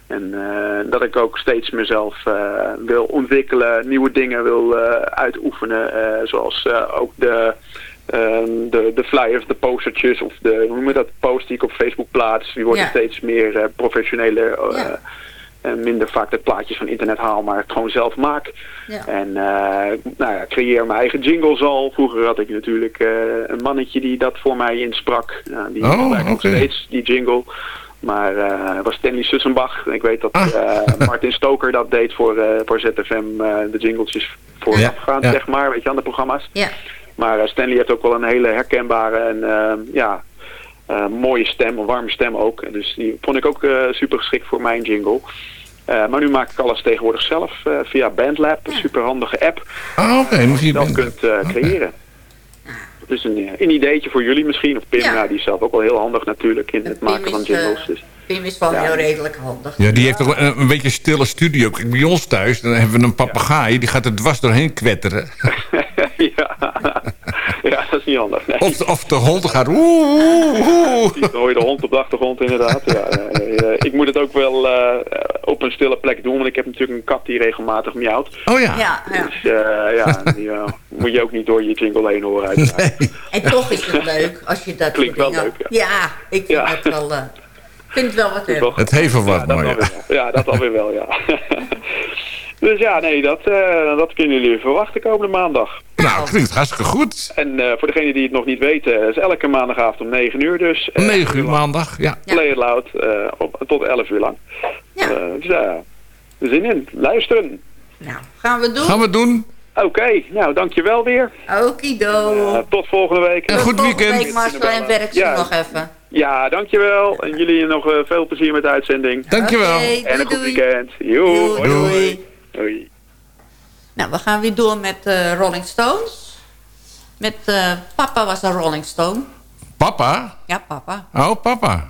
En eh, dat ik ook steeds mezelf eh, wil ontwikkelen, nieuwe dingen wil eh, uitoefenen. eh, zoals eh, ook de, ehm, de, de flyers, de postertjes of de, hoe noem je dat, post die ik op Facebook plaats. Die worden Ja. steeds meer eh, professioneler. eh, Ja. En minder vaak de plaatjes van internet haal, maar het gewoon zelf maak. Ja. En eh, nou ja, creëer mijn eigen jingles al. Vroeger had ik natuurlijk eh, een mannetje die dat voor mij insprak. Ja, die Oh, nog oké. steeds, die jingle. Maar eh, het was Stanley Sussenbach. Ik weet dat Ah. eh, Martin Stoker dat deed voor, eh, voor ZFM. eh, de jingletjes voorafgaand, Ja, ja. zeg maar. Weet je, aan de programma's. Ja. Maar eh, Stanley heeft ook wel een hele herkenbare en eh, ja, eh, mooie stem, een warme stem ook. Dus die vond ik ook eh, super geschikt voor mijn jingle. Eh, maar nu maak ik alles tegenwoordig zelf eh, via Bandlab, een super handige app. Ah, oké. moet je Dat kunt eh, creëren. Dus een, eh, een ideetje voor jullie misschien. Of Pim, Ja. nou, die is zelf ook wel heel handig natuurlijk in het Pim maken van is, eh, jingles. Dus. Pim is wel Ja. heel redelijk handig. Ja, die heeft toch een, een beetje een stille studio. Kijk, bij ons thuis, dan hebben we een papegaai. Die gaat er dwars doorheen kwetteren. ja. Of, de hond gaat Oeh! Die woe. De hond op de achtergrond inderdaad. ja. ik moet het ook wel eh, op een stille plek doen, want ik heb natuurlijk een kat die regelmatig miauwt. Oh ja. ja. Dus eh, ja, die, eh, moet je ook niet door je jingle heen horen En toch is het leuk als je dat Klinkt wel leuk, ja. ik vind dat wel... Ik vind het wel wat leuk. Het heeft wel wat, ja, maar ja. ja. dat alweer wel, ja. dus ja, nee, dat, dat kunnen jullie verwachten komende maandag. Nou, klinkt hartstikke goed. En eh, voor degene die het nog niet weten, is elke maandagavond om 9 uur dus. Eh, 9 uur maandag, ja. Play it loud, eh, tot 11 uur lang. Ja. dus zin in, luisteren. Nou, gaan we doen. Gaan we doen. Oké, nou dankjewel weer. Okido. Uh, tot volgende week. Een goed weekend. Volgende week Marcel en werk ze nog even. Ja, dankjewel. En jullie nog veel plezier met de uitzending. Dankjewel. Okay, doei, en een goed doei. weekend. Joe. Doei. Nou, we gaan weer door met eh, Rolling Stones. Met eh, papa was een Rolling Stone. Papa? Ja, papa. Oh, papa.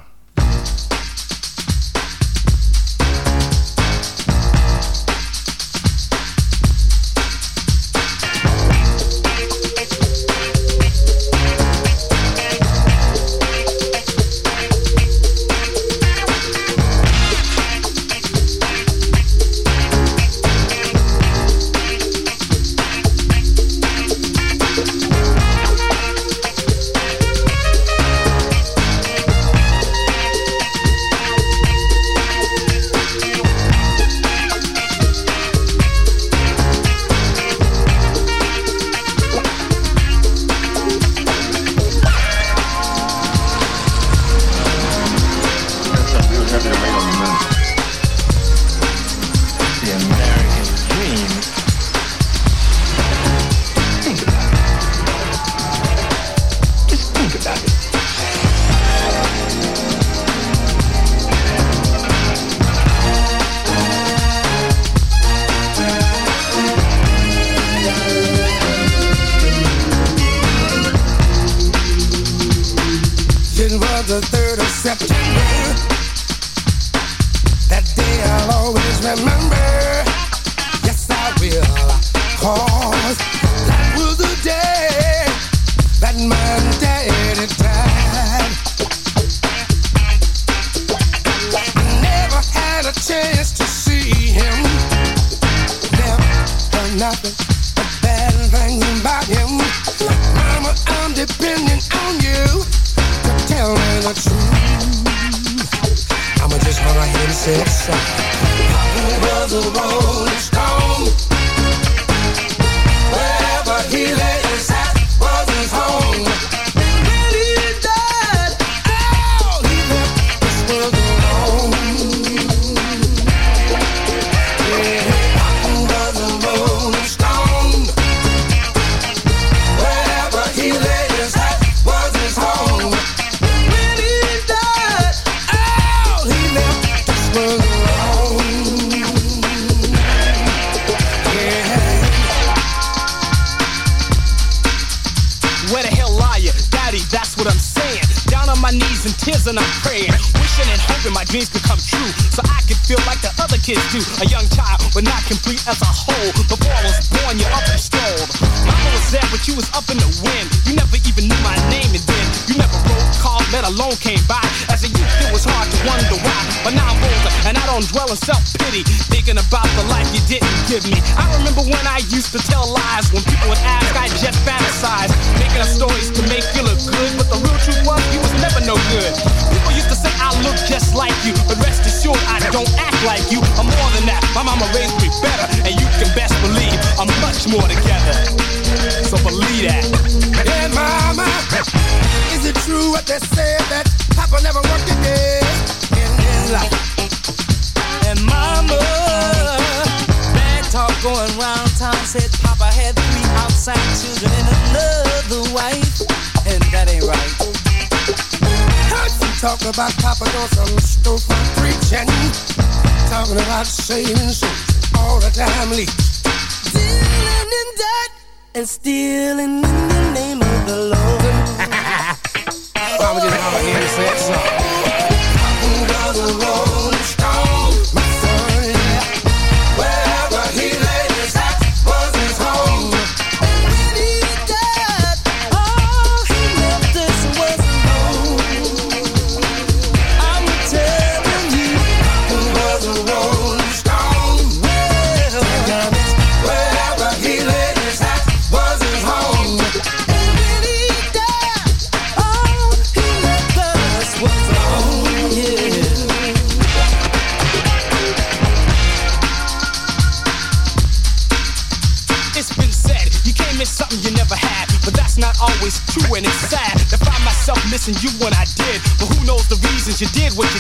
the 3rd of September. Said that Papa never worked a day in his life. And Mama, bad talk going round said Papa had three outside children and another wife. And that ain't right. Heard some talk about Papa doing some stupid preaching. Talking about saving souls all the time, leak. Dealing in debt and stealing in the name of the Lord. sets up.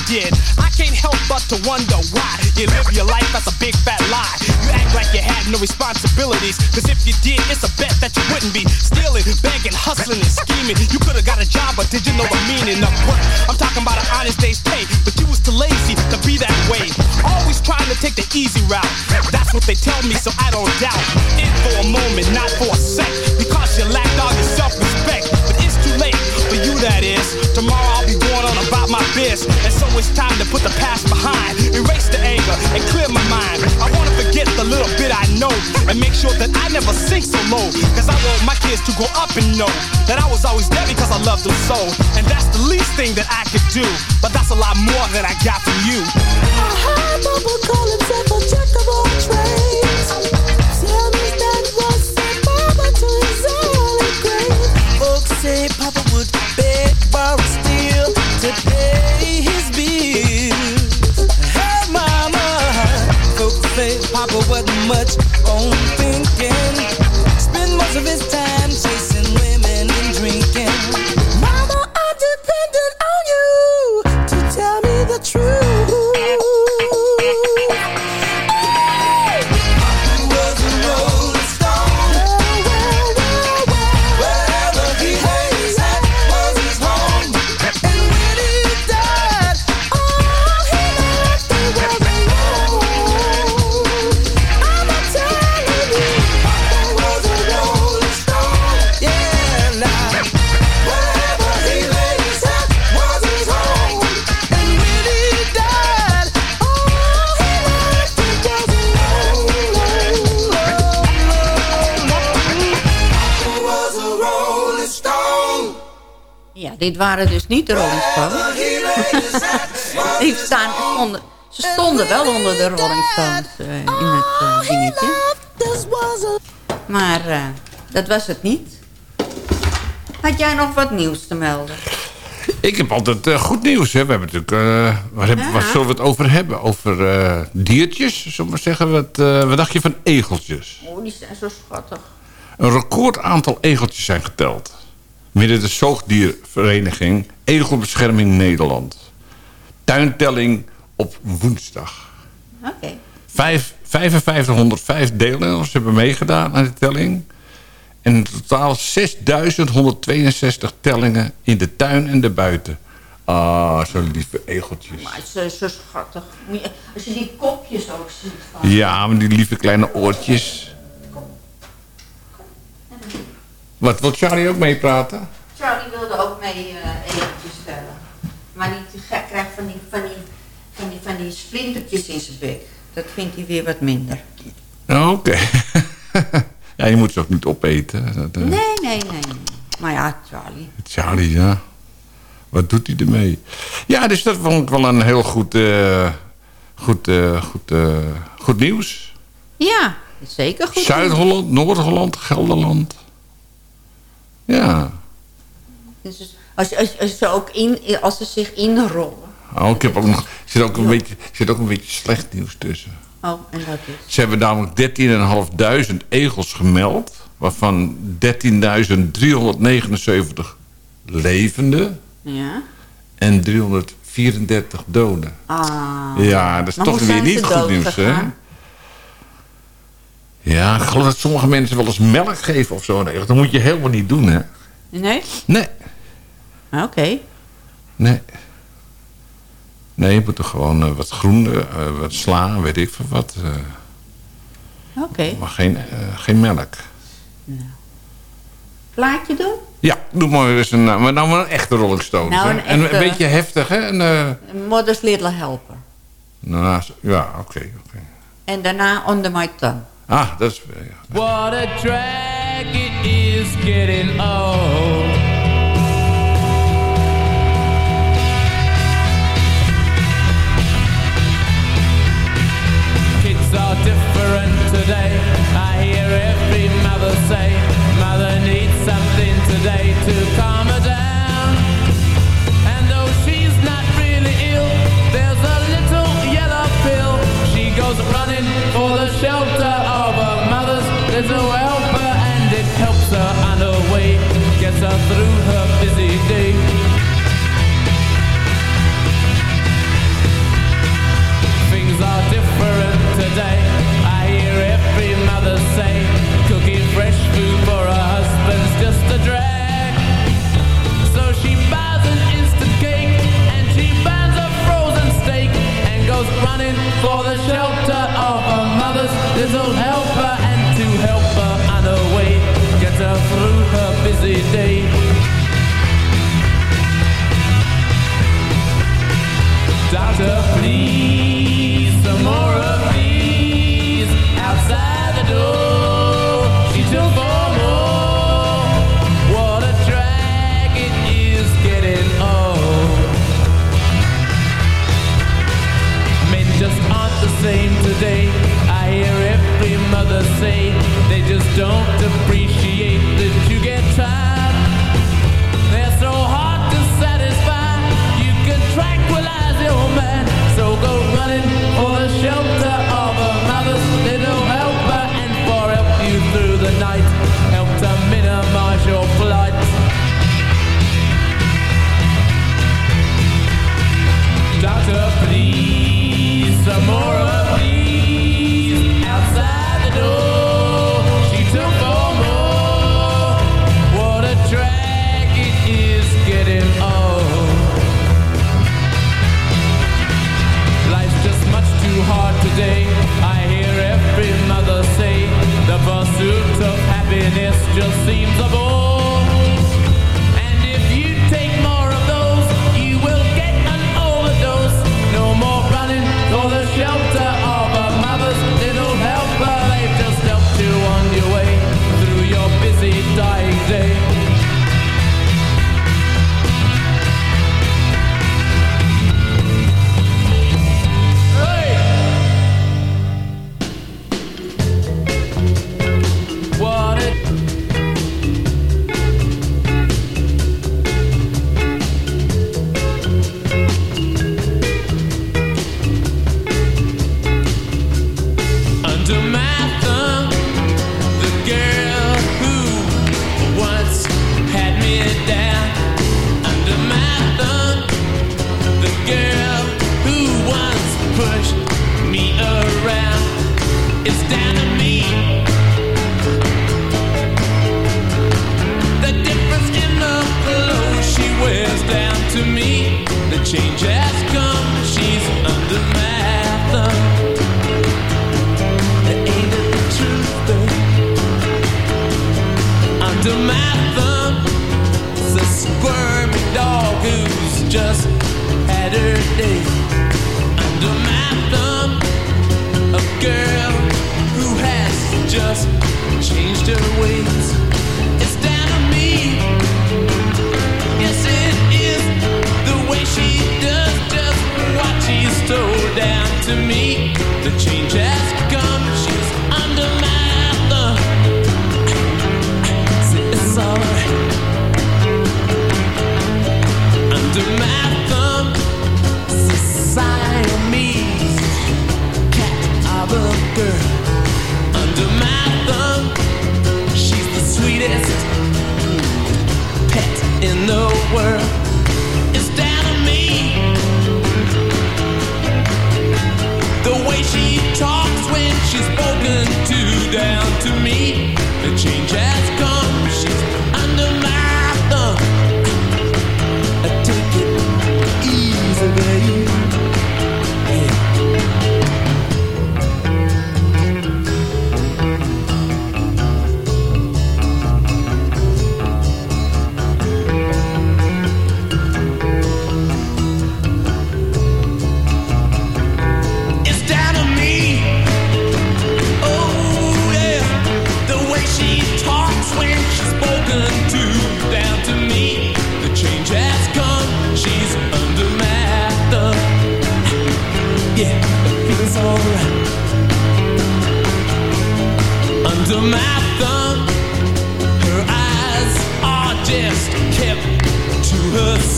Did? I can't help but to wonder why you live your life as a big fat lie. You act like you had no responsibilities. Cause if you did, it's a bet that you wouldn't be stealing, begging, hustling, and scheming. You could have got a job, but did you know the meaning of work? I'm talking about an honest day's pay, but you was too lazy to be that way. Always trying to take the easy route. That's what they tell me, so I don't doubt. In for a moment, not for a sec. Because you lacked all your self-respect. But it's too late for you, that is. Tomorrow going on about my biz. And so it's time to put the past behind. Erase the anger and clear my mind. I wanna forget the little bit I know. And make sure that I never sink so low. Cause I want my kids to grow up and know that I was always there because I loved them so. And that's the least thing that I could do. But that's a lot more than I got from you. Hi, Papa, call himself a jack of all trades. Wasn't much on dit waren dus niet de Rolling Stones. Die staan, stonden, ze stonden wel onder de Rolling Stones eh, in het eh, dingetje. Maar eh, dat was het niet. Had jij nog wat nieuws te melden? Ik heb altijd goed nieuws. Hè. We hebben natuurlijk, eh, waar, hebben, waar zullen we het over hebben? Over eh, diertjes, zullen we maar zeggen. Wat, eh, wat dacht je van egeltjes? Oh, die zijn zo schattig. Een record aantal egeltjes zijn geteld. Midden de zoogdiervereniging Egelbescherming Nederland. Tuintelling op woensdag. Oké. Vijf, 5505 deelnemers hebben meegedaan aan de telling. En in totaal 6162 tellingen in de tuin en de buiten. Ah, zo lieve egeltjes. Maar het is zo schattig. Als je die kopjes ook ziet. Van. Ja, maar die lieve kleine oortjes. Wat, wil Charlie ook meepraten? Charlie wilde ook mee eh eventjes stellen. Maar niet te gek krijgt van die, van, die, van, die, van die splintertjes in zijn bek. Dat vindt hij weer wat minder. Oké. ja, je moet ze ook niet opeten. Dat, eh, Nee, nee, nee. Maar ja, Charlie. Charlie, ja. Wat doet hij ermee? Ja, dus dat vond ik wel een heel goed, eh, goed, goed, goed nieuws. Ja, zeker goed. Zuid-Holland, Noord-Holland, Gelderland. Ja. Dus als, als, als, ze ook in, als ze zich inrollen. Oh, ik heb ook nog, er zit ook, een beetje, zit ook een beetje slecht nieuws tussen. Oh, en dat is. Ze hebben namelijk 13.500 egels gemeld. Waarvan 13.379 levende Ja. en 334 doden. Ah. Ja, dat is Maar toch weer niet goed nieuws, hè? Ja, ik geloof dat sommige mensen wel eens melk geven of zo. Nee, dat moet je helemaal niet doen, hè? Nee? Nee. Oké. Nee. Nee, je moet er gewoon eh, wat groen, eh, wat sla, weet ik veel wat. eh, Oké. maar geen, geen melk. Plaatje doen? Ja, doe maar eens een, maar nou maar een echte Rolling Stones. Nou, een En een echte- beetje heftig, hè? En, eh, Mother's Little Helper. nou, ja, oké. oké. En daarna Under My Tongue. Ah, dat is... ja. What a drag it is getting old. Kids are different today. I hear every mother say,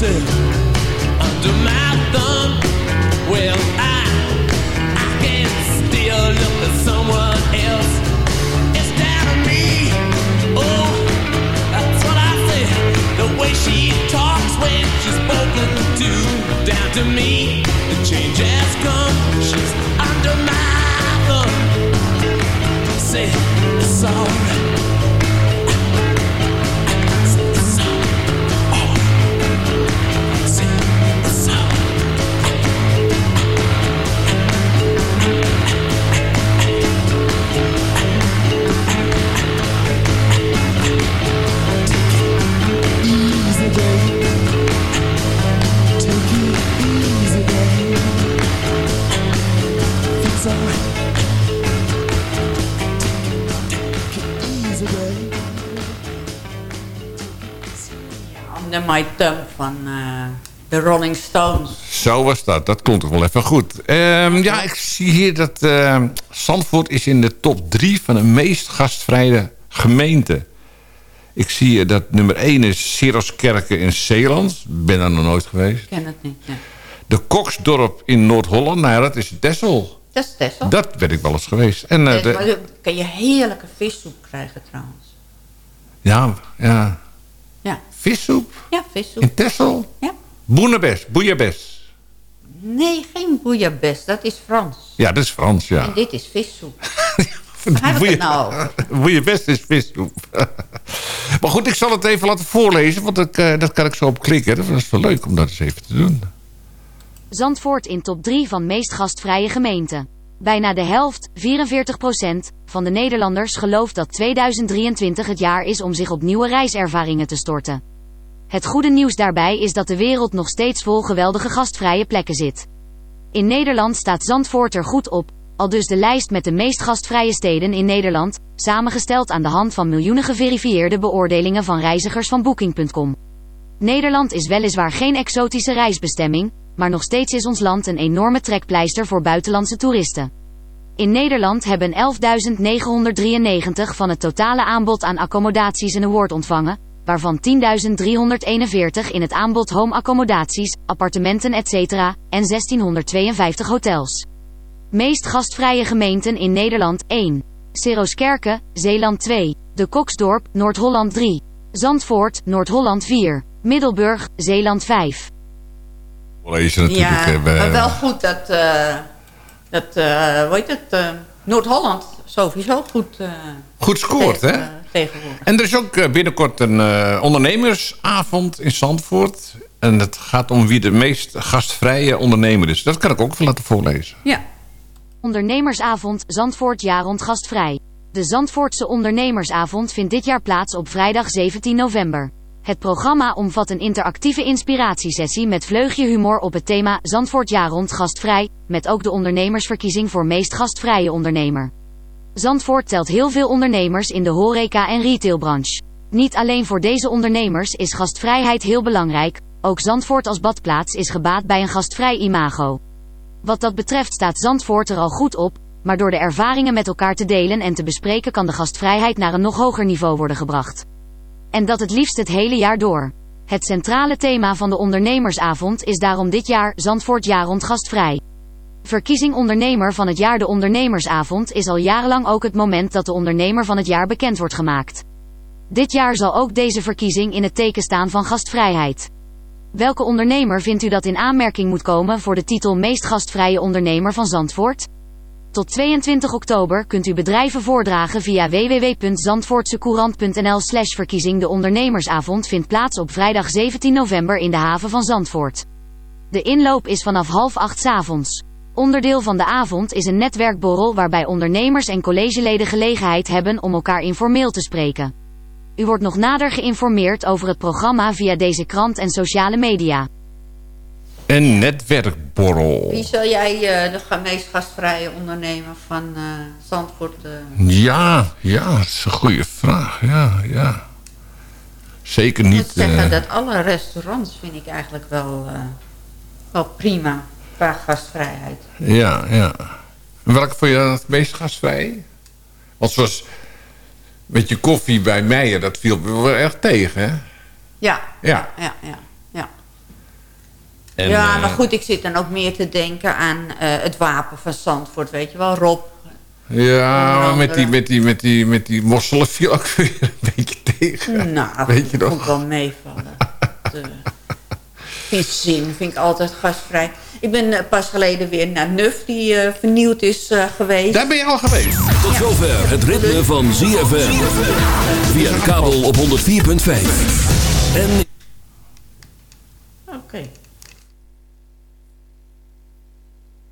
said under my thumb. Well, I I can't steal look at someone else. It's down to me. Oh, that's what I say. The way she talks when she's spoken to, down to me. The change has come. She's under my thumb. Say it's alright. Under My Thumb van eh, de Rolling Stones. Zo was dat. Dat komt toch wel even goed. Ehm, ja, ik zie hier dat ehm Zandvoort is in de top drie van de meest gastvrije gemeenten. Ik zie dat nummer 1 is Siroskerken in Zeeland. Ben daar nog nooit geweest. Ik ken het niet. Ja. De Koksdorp in Noord-Holland. Nou ja, dat is Texel. Dat is Texel. Dat ben ik wel eens geweest. En, eh, de- kan je heerlijke vissoep krijgen trouwens. ja, ja. Ja. Vissoep Ja, vissoep. in Texel. Ja. Boenebes, boeienbes. Nee, geen bouillabaisse. Dat is Frans. Ja, dat is Frans, ja. En dit is vissoep. Waar heb ik het nou? Boeienbest is vissoep. maar goed, ik zal het even laten voorlezen, want ik, eh, dat kan ik zo op klikken. Dat is wel leuk om dat eens even te doen. Zandvoort in top 3 van meest gastvrije gemeenten. Bijna de helft, 44%, van de Nederlanders gelooft dat 2023 het jaar is om zich op nieuwe reiservaringen te storten. Het goede nieuws daarbij is dat de wereld nog steeds vol geweldige gastvrije plekken zit. In Nederland staat Zandvoort er goed op, al dus de lijst met de meest gastvrije steden in Nederland, samengesteld aan de hand van miljoenen geverifieerde beoordelingen van reizigers van Booking.com. Nederland is weliswaar geen exotische reisbestemming, maar nog steeds is ons land een enorme trekpleister voor buitenlandse toeristen. In Nederland hebben 11.993 van het totale aanbod aan accommodaties een award ontvangen, waarvan 10.341 in het aanbod home accommodaties, appartementen etc. en 1652 hotels. Meest gastvrije gemeenten in Nederland 1. Seroskerke, Zeeland 2. De Koksdorp, Noord-Holland 3. Zandvoort, Noord-Holland 4. Middelburg, Zeeland 5. Natuurlijk. Ja, eh, maar wel goed dat, eh dat eh hoe heet het, eh, Noord-Holland sowieso goed, eh, Goed scoort, hè? eh, tegenwoordig. En er is ook eh, binnenkort een eh, ondernemersavond in Zandvoort. En het gaat om wie de meest gastvrije ondernemer is. Dat kan ik ook even laten voorlezen. Ja. Ondernemersavond Zandvoort jaar rond gastvrij. De Zandvoortse Ondernemersavond vindt dit jaar plaats op vrijdag 17 november. Het programma omvat een interactieve inspiratiesessie met vleugje humor op het thema Zandvoort jaar rond gastvrij, met ook de ondernemersverkiezing voor meest gastvrije ondernemer. Zandvoort telt heel veel ondernemers in de horeca- en retailbranche. Niet alleen voor deze ondernemers is gastvrijheid heel belangrijk, ook Zandvoort als badplaats is gebaat bij een gastvrij imago. Wat dat betreft staat Zandvoort er al goed op, maar door de ervaringen met elkaar te delen en te bespreken kan de gastvrijheid naar een nog hoger niveau worden gebracht. En dat het liefst het hele jaar door. Het centrale thema van de ondernemersavond is daarom dit jaar Zandvoort jaar rond gastvrij. Verkiezing ondernemer van het jaar De ondernemersavond is al jarenlang ook het moment dat de ondernemer van het jaar bekend wordt gemaakt. Dit jaar zal ook deze verkiezing in het teken staan van gastvrijheid. Welke ondernemer vindt u dat in aanmerking moet komen voor de titel meest gastvrije ondernemer van Zandvoort? Tot 22 oktober kunt u bedrijven voordragen via www.zandvoortsecourant.nl slash verkiezing. De ondernemersavond vindt plaats op vrijdag 17 november in de haven van Zandvoort. De inloop is vanaf half acht avonds. Onderdeel van de avond is een netwerkborrel waarbij ondernemers en collegeleden gelegenheid hebben om elkaar informeel te spreken. U wordt nog nader geïnformeerd over het programma via deze krant en sociale media. Een netwerkborrel. Wie zou jij eh, de meest gastvrije ondernemer van eh, Zandvoort... eh, Ja, ja, dat is een goede vraag. Ja, ja. Zeker Ik niet... moet zeggen dat alle restaurants vind ik eigenlijk wel, wel prima qua gastvrijheid. Ja, ja. En Welke vond je dan het meest gastvrij? Want zoals met je koffie bij Meijer, dat viel me wel erg tegen, hè? Ja. Ja, ja, ja. En, ja, eh, maar goed, ik zit dan ook meer te denken aan eh, het wapen van Zandvoort, weet je wel, Rob. Ja, met die, met, die, met, die, met die mosselen viel ook weer een beetje tegen. Nou, Weet je dat nog? moet wel meevallen. De- fiets zien. vind ik altijd gastvrij. Ik ben eh, pas geleden weer naar Nuf, die eh, vernieuwd is eh, geweest. Daar ben je al geweest. Tot zover het ritme van ZFM. Via de kabel op 104.5. En... Oké.